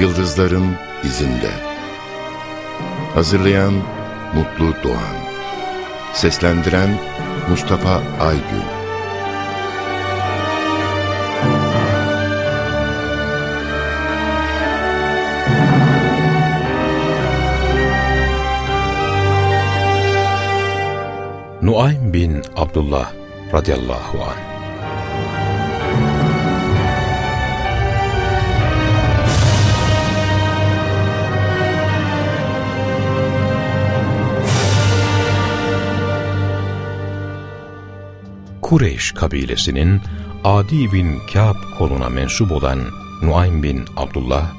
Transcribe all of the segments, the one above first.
Yıldızların izinde. Hazırlayan Mutlu Doğan. Seslendiren Mustafa Aygün. Nuaym bin Abdullah radıyallahu anh Kureyş kabilesinin Adi bin Kâb koluna mensup olan Nuaym bin Abdullah,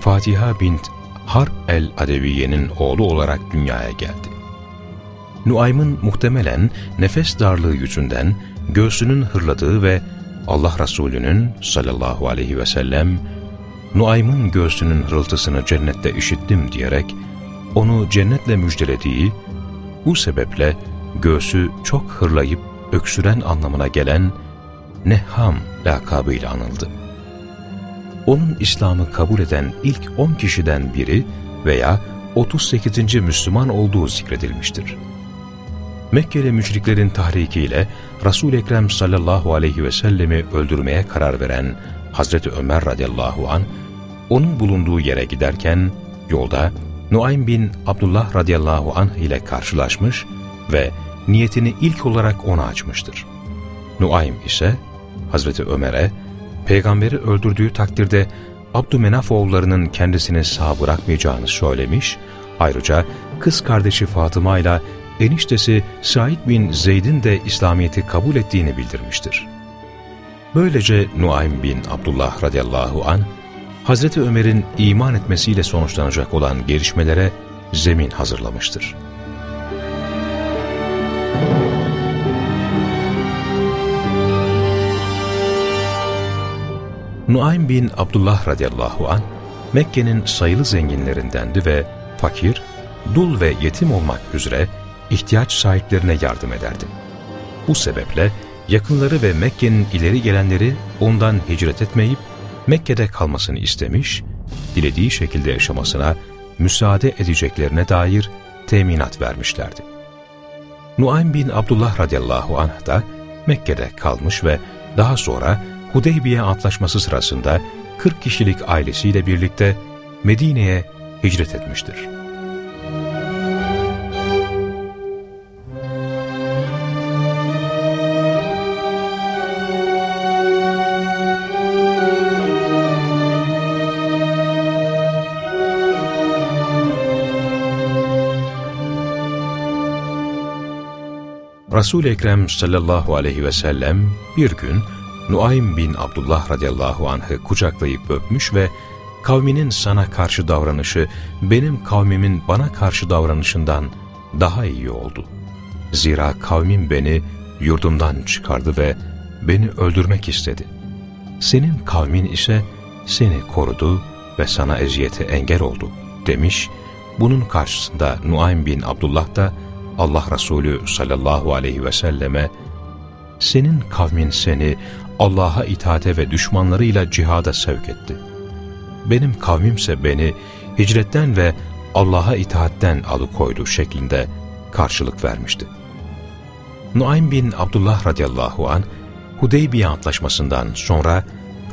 Fatiha bint Harb el-Adeviye'nin oğlu olarak dünyaya geldi. Nuaym'ın muhtemelen nefes darlığı yüzünden göğsünün hırladığı ve Allah Resulü'nün sallallahu aleyhi ve sellem Nuaym'ın göğsünün hırıltısını cennette işittim diyerek onu cennetle müjdelediği, bu sebeple göğsü çok hırlayıp öksüren anlamına gelen Nehham lakabıyla anıldı. Onun İslam'ı kabul eden ilk 10 kişiden biri veya 38. Müslüman olduğu zikredilmiştir. Mekkeli müşriklerin tahrikiyle Resul-i Ekrem sallallahu aleyhi ve sellemi öldürmeye karar veren Hazreti Ömer radıyallahu an onun bulunduğu yere giderken yolda Nuaym bin Abdullah radıyallahu anh ile karşılaşmış ve niyetini ilk olarak ona açmıştır. Nuaym ise Hazreti Ömer'e peygamberi öldürdüğü takdirde Abdümenaf oğullarının kendisini sağ bırakmayacağını söylemiş, ayrıca kız kardeşi Fatıma ile eniştesi Said bin Zeyd'in de İslamiyet'i kabul ettiğini bildirmiştir. Böylece Nuaym bin Abdullah radıyallahu an Hazreti Ömer'in iman etmesiyle sonuçlanacak olan gelişmelere zemin hazırlamıştır. Nuaym bin Abdullah radıyallahu an Mekke'nin sayılı zenginlerindendi ve fakir, dul ve yetim olmak üzere ihtiyaç sahiplerine yardım ederdi. Bu sebeple yakınları ve Mekke'nin ileri gelenleri ondan hicret etmeyip Mekke'de kalmasını istemiş, dilediği şekilde yaşamasına müsaade edeceklerine dair teminat vermişlerdi. Nuaym bin Abdullah radıyallahu anh da Mekke'de kalmış ve daha sonra Hudeybiye Antlaşması sırasında 40 kişilik ailesiyle birlikte Medine'ye hicret etmiştir. Resul-i Ekrem sallallahu aleyhi ve sellem bir gün Nuaym bin Abdullah radıyallahu anh'ı kucaklayıp öpmüş ve kavminin sana karşı davranışı benim kavmimin bana karşı davranışından daha iyi oldu. Zira kavmim beni yurdumdan çıkardı ve beni öldürmek istedi. Senin kavmin ise seni korudu ve sana eziyete engel oldu demiş. Bunun karşısında Nuaym bin Abdullah da Allah Resulü sallallahu aleyhi ve selleme senin kavmin seni Allah'a itaate ve düşmanlarıyla cihada sevk etti. Benim kavmimse beni hicretten ve Allah'a itaatten alıkoydu şeklinde karşılık vermişti. Nuaym bin Abdullah radıyallahu an Hudeybiye Antlaşması'ndan sonra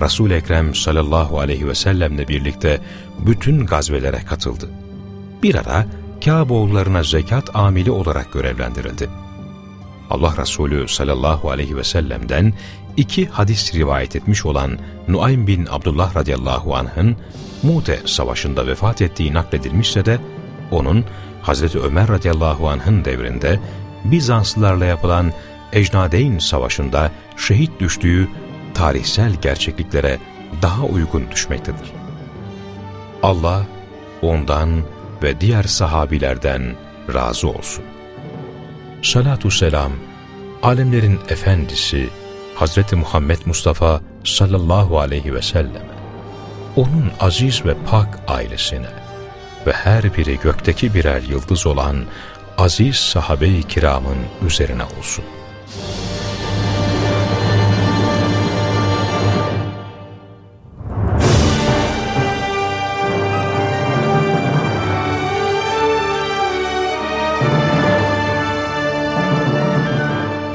Resul-i Ekrem sallallahu aleyhi ve sellemle birlikte bütün gazvelere katıldı. Bir ara Kâboğullarına zekat amili olarak görevlendirildi. Allah Resulü sallallahu aleyhi ve sellem'den iki hadis rivayet etmiş olan Nuaym bin Abdullah radıyallahu anh'ın Mute savaşında vefat ettiği nakledilmişse de onun Hazreti Ömer radıyallahu anh'ın devrinde Bizanslılarla yapılan Ecnadeyn savaşında şehit düştüğü tarihsel gerçekliklere daha uygun düşmektedir. Allah ondan ve diğer sahabilerden razı olsun. Salatu selam, alemlerin efendisi Hazreti Muhammed Mustafa sallallahu aleyhi ve selleme, onun aziz ve pak ailesine ve her biri gökteki birer yıldız olan aziz sahabe-i kiramın üzerine olsun.